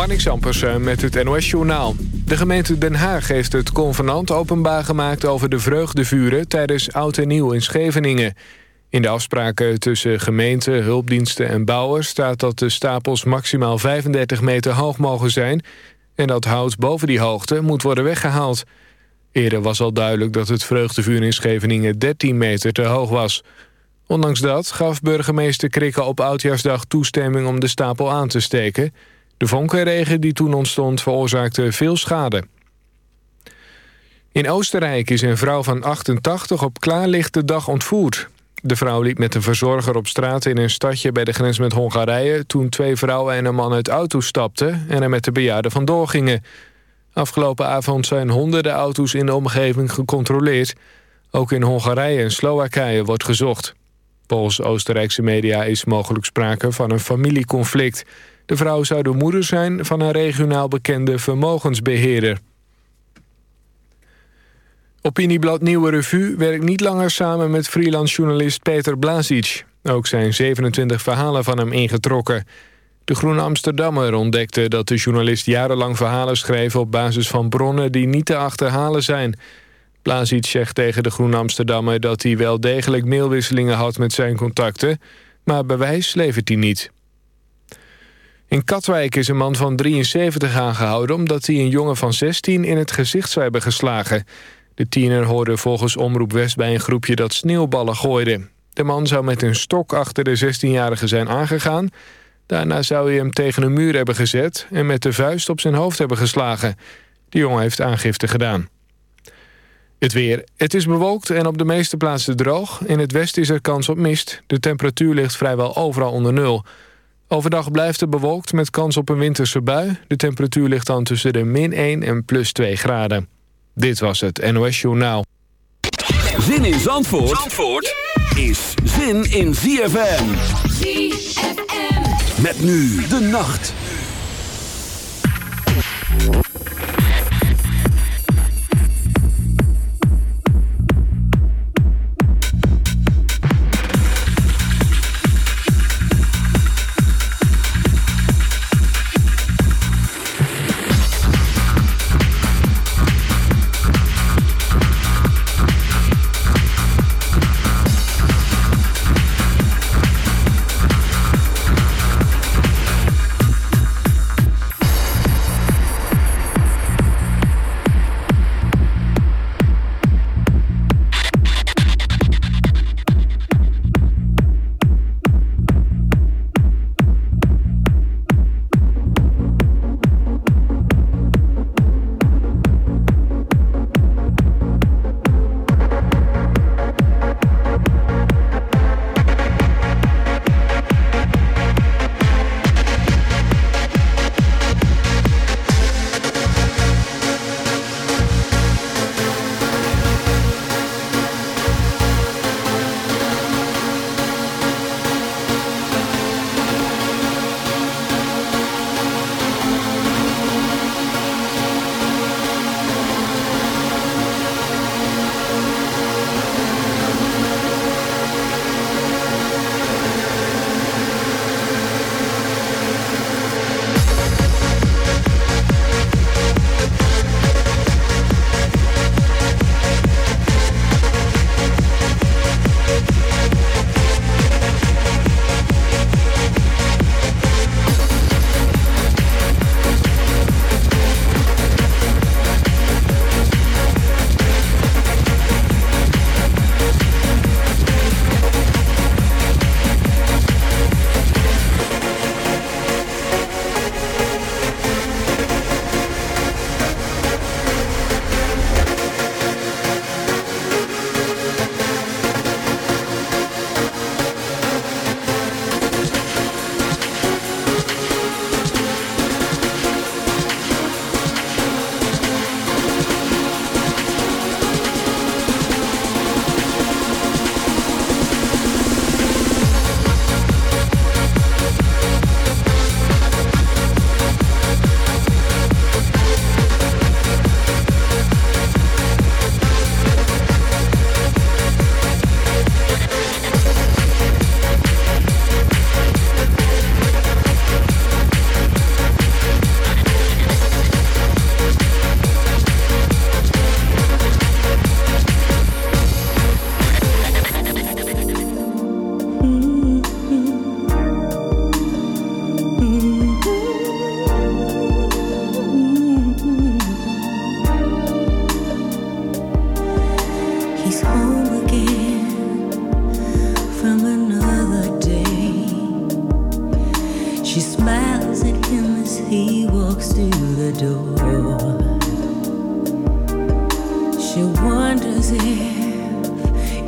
Marnix Ampersen met het NOS-journaal. De gemeente Den Haag heeft het convenant openbaar gemaakt... over de vreugdevuren tijdens Oud en Nieuw in Scheveningen. In de afspraken tussen gemeente, hulpdiensten en bouwers... staat dat de stapels maximaal 35 meter hoog mogen zijn... en dat hout boven die hoogte moet worden weggehaald. Eerder was al duidelijk dat het vreugdevuur in Scheveningen 13 meter te hoog was... Ondanks dat gaf burgemeester Krikke op Oudjaarsdag toestemming om de stapel aan te steken. De vonkenregen die toen ontstond veroorzaakte veel schade. In Oostenrijk is een vrouw van 88 op klaarlichte dag ontvoerd. De vrouw liep met een verzorger op straat in een stadje bij de grens met Hongarije... toen twee vrouwen en een man uit auto stapten en er met de bejaarden vandoor gingen. Afgelopen avond zijn honderden auto's in de omgeving gecontroleerd. Ook in Hongarije en Slowakije wordt gezocht. Volgens Oostenrijkse media is mogelijk sprake van een familieconflict. De vrouw zou de moeder zijn van een regionaal bekende vermogensbeheerder. Opinieblad Nieuwe Revue werkt niet langer samen met freelancejournalist Peter Blazic. Ook zijn 27 verhalen van hem ingetrokken. De Groene Amsterdammer ontdekte dat de journalist jarenlang verhalen schreef... op basis van bronnen die niet te achterhalen zijn... Blazic zegt tegen de Groen Amsterdammer dat hij wel degelijk mailwisselingen had met zijn contacten, maar bewijs levert hij niet. In Katwijk is een man van 73 aangehouden omdat hij een jongen van 16 in het gezicht zou hebben geslagen. De tiener hoorde volgens Omroep West bij een groepje dat sneeuwballen gooide. De man zou met een stok achter de 16-jarige zijn aangegaan. Daarna zou hij hem tegen een muur hebben gezet en met de vuist op zijn hoofd hebben geslagen. De jongen heeft aangifte gedaan. Het weer. Het is bewolkt en op de meeste plaatsen droog. In het westen is er kans op mist. De temperatuur ligt vrijwel overal onder nul. Overdag blijft het bewolkt met kans op een winterse bui. De temperatuur ligt dan tussen de min 1 en plus 2 graden. Dit was het NOS Journaal. Zin in Zandvoort, Zandvoort is zin in ZFM. ZFM. Met nu de nacht.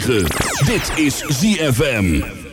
106.9. Dit is ZFM.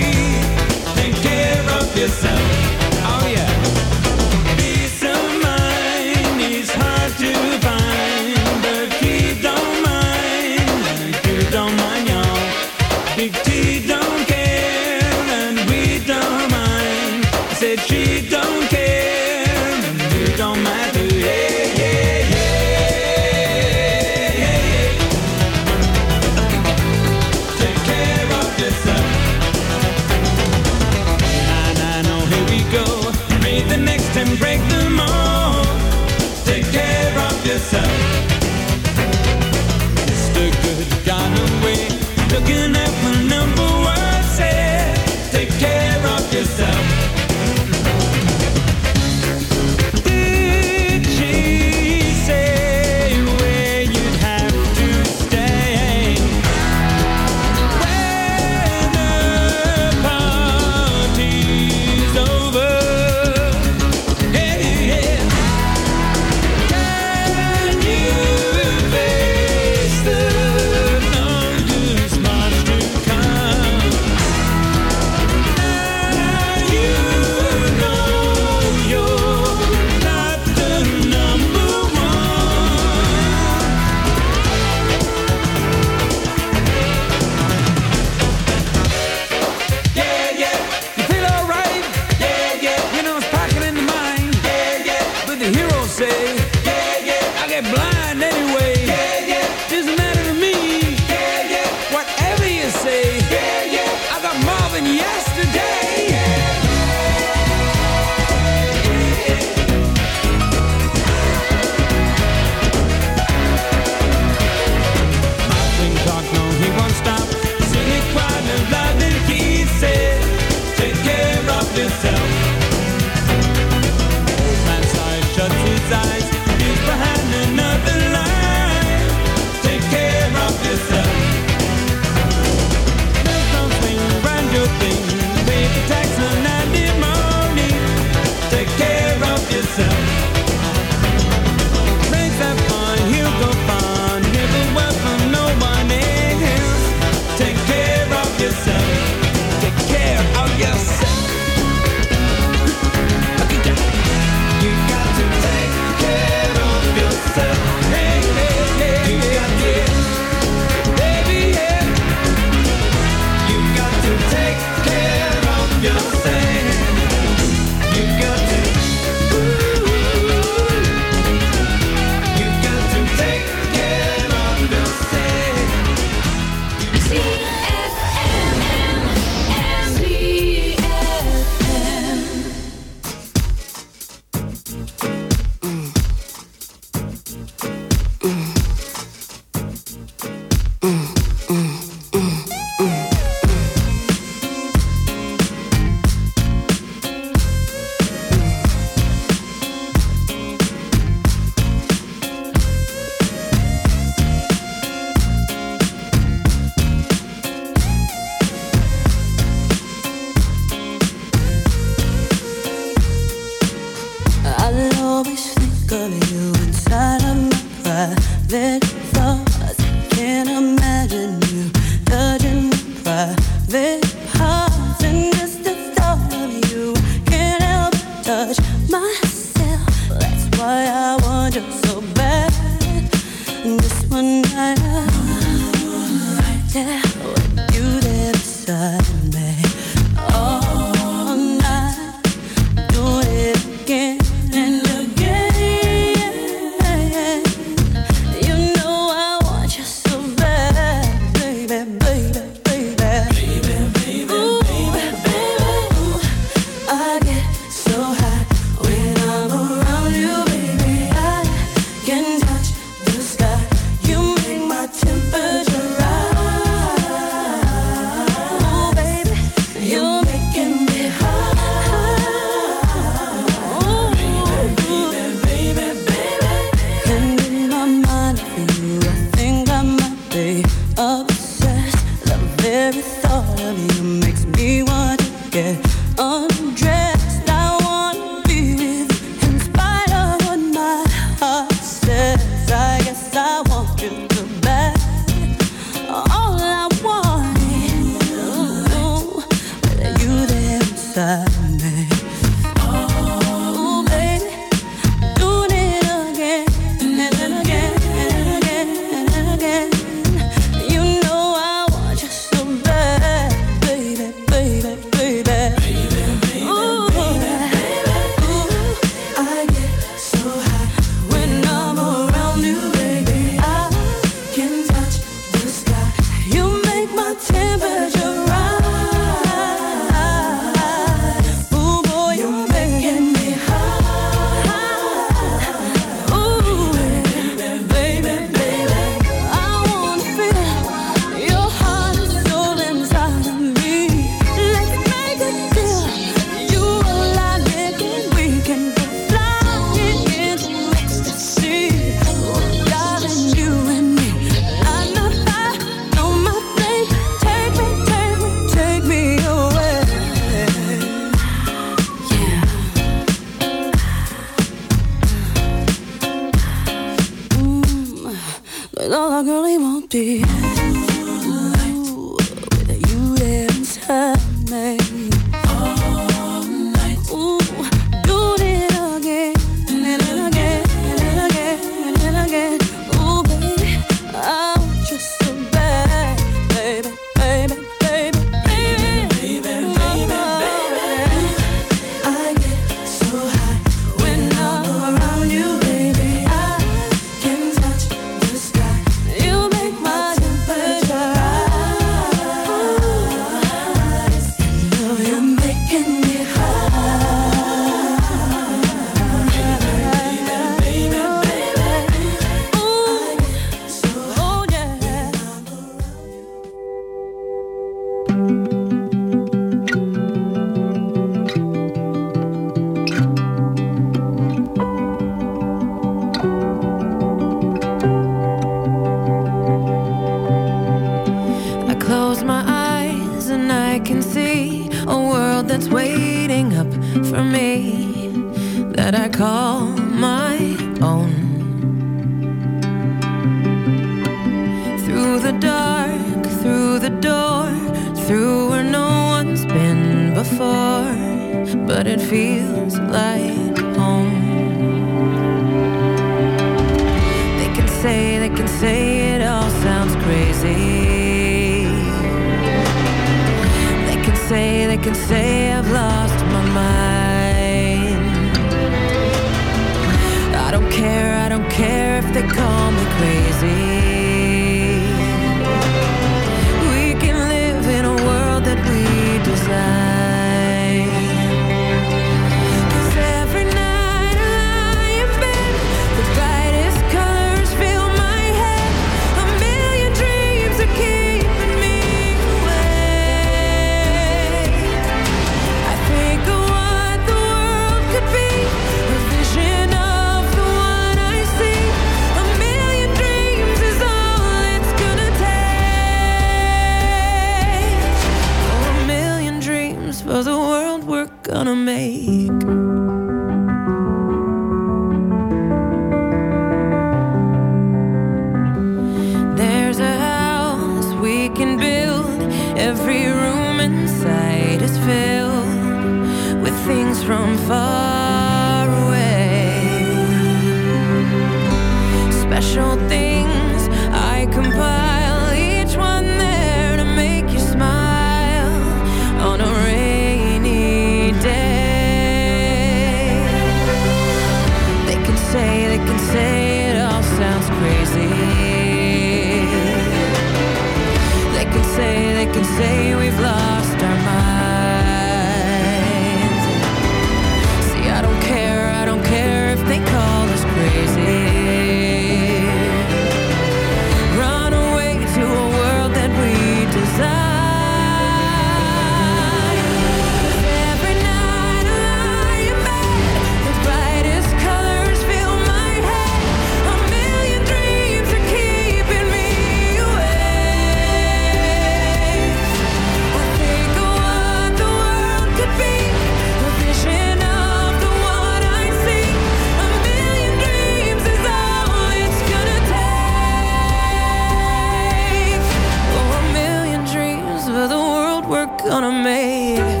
Gonna make.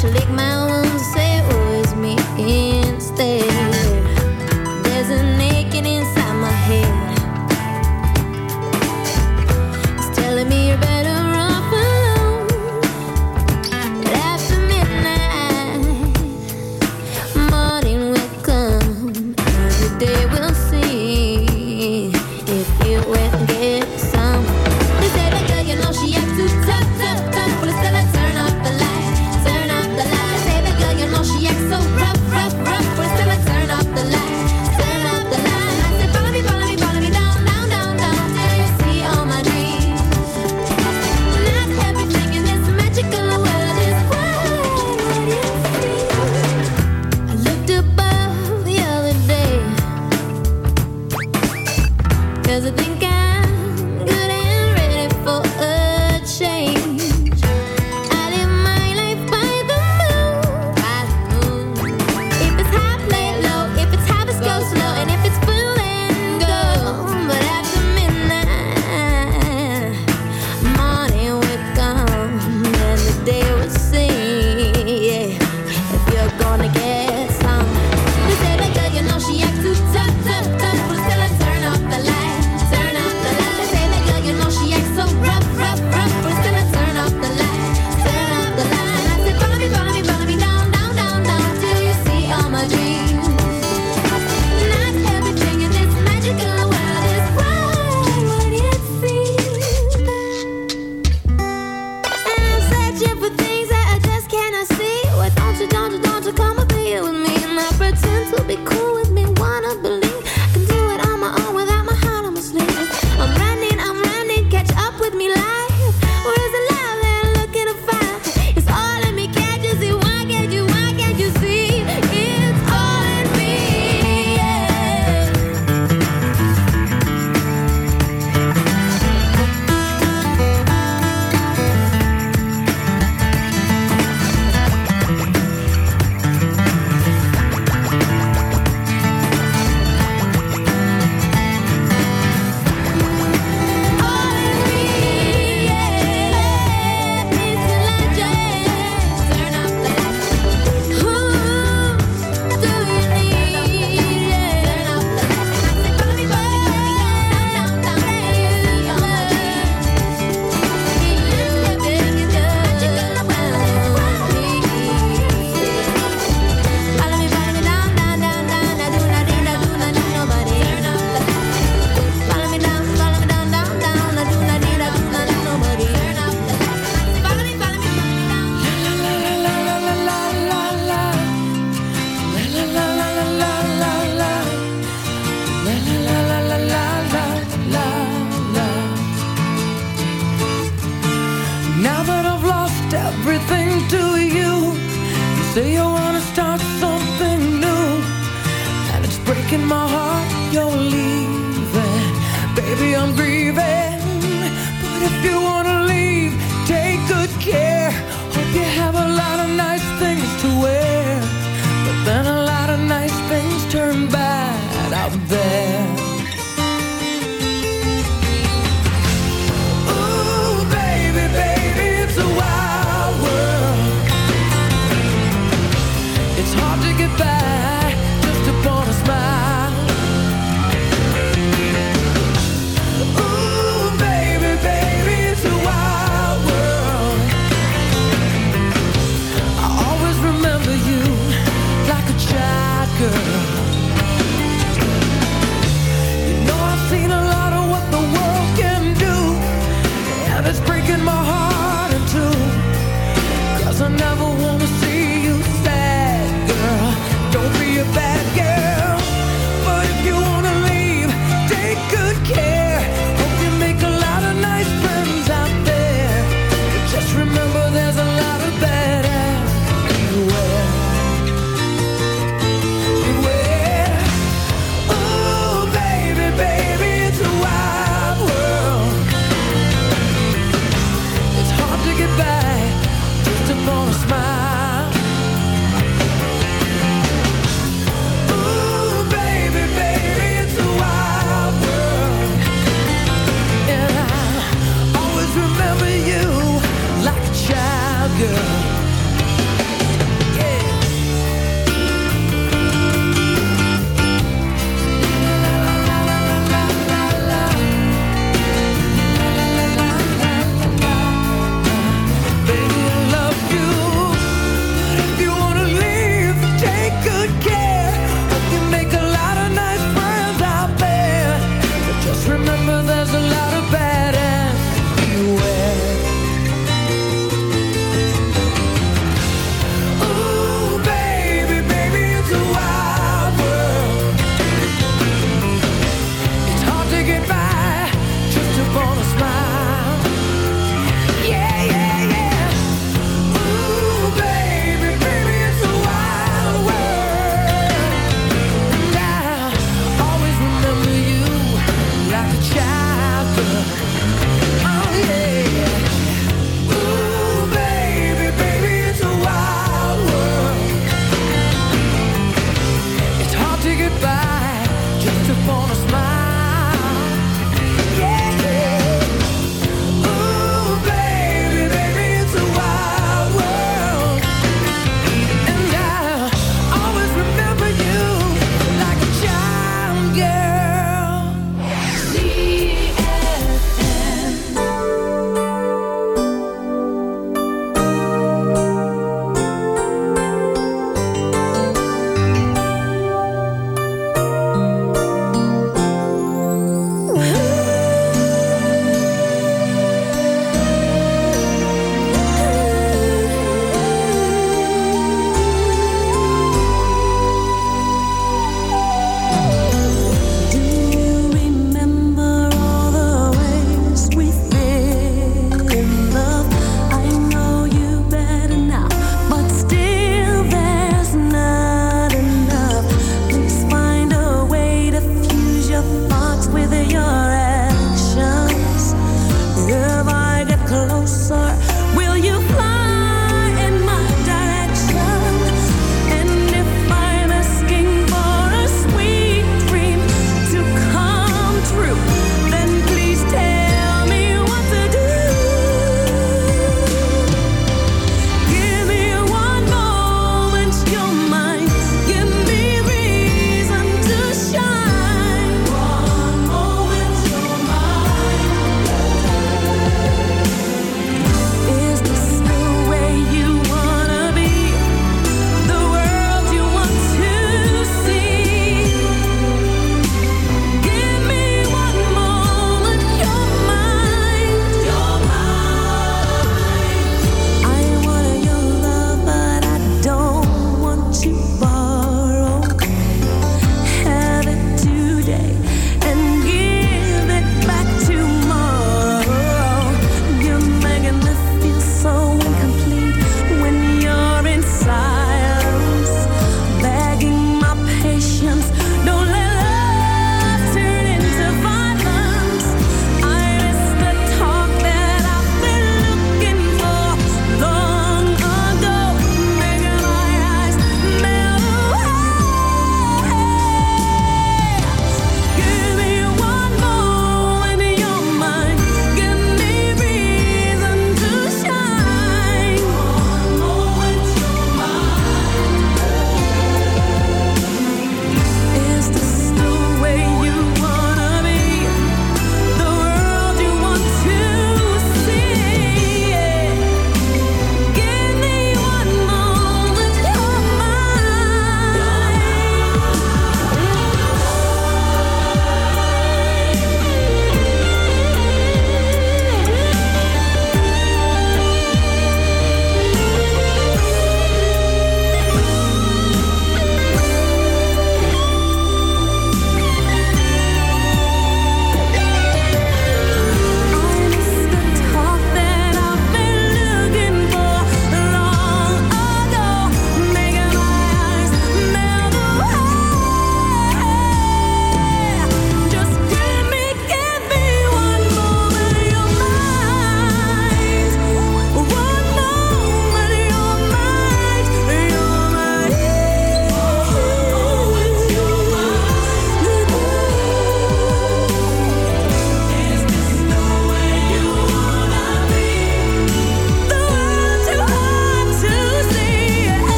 should lick my wounds will be cool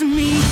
me.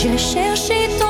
J'irai chercher ton